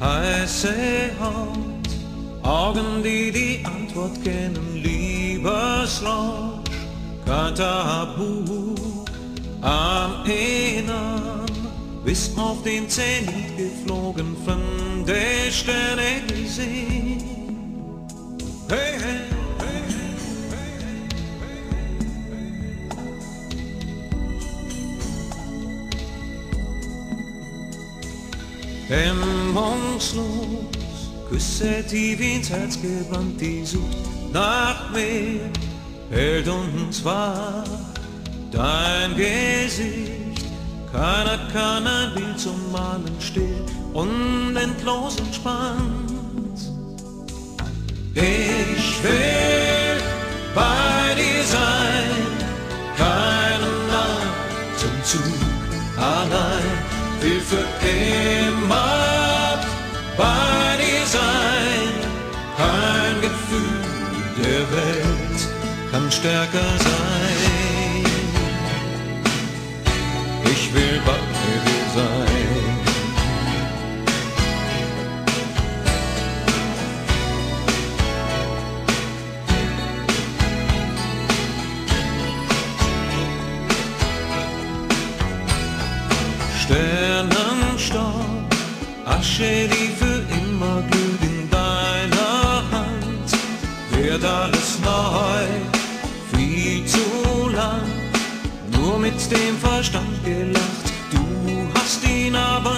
heiße Haut, Augen, die die Antwort kennen, Liebesrausch, kein Tabu am Innern, bis auf den Zenit geflogen, von der Sterne gesehen. Hey, hey. Hemmungslos küsse tief ins Herz gebrannt, die Sucht nach mehr hält uns wach. Dein Gesicht, keiner kann ein Bild zum Malen still und endlos entspannt. Ich will kann stärker sein. Ich will bei dir sein. Sternenstaub, Asche, die für immer glüht in deiner Hand, wird alles neu, zu lang, nur mit dem Verstand gelacht, du hast ihn aber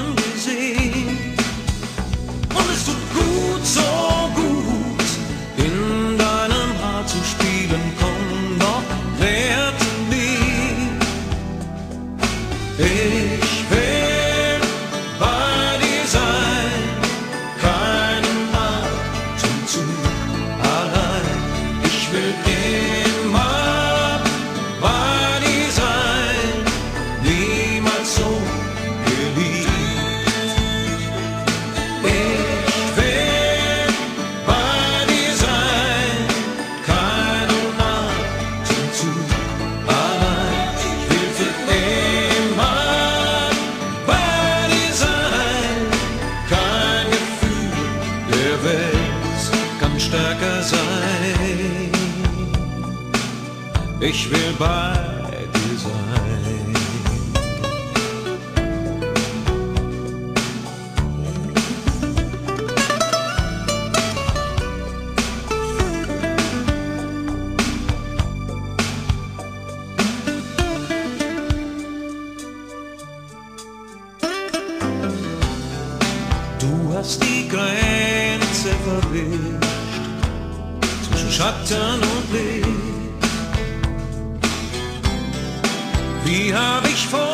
Ich will bei dir sein. Du hast die Grenze verwischt zwischen Schatten und Licht. Wie hab ich vor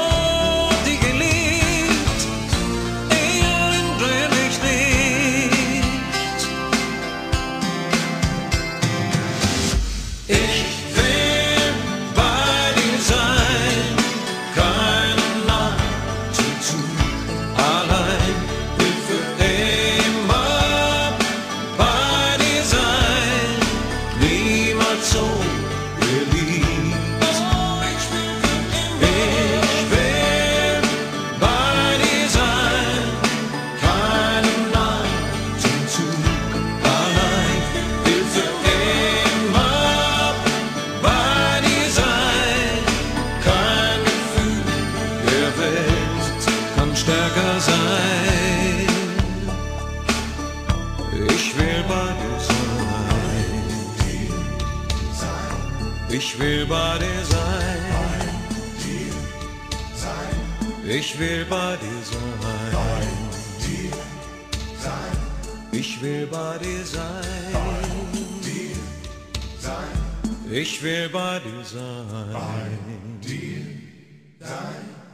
Ich will bei dir sein. Ich will bei dir sein. Ich will bei dir sein. Ich will bei dir sein. Ich will bei dir sein. sein.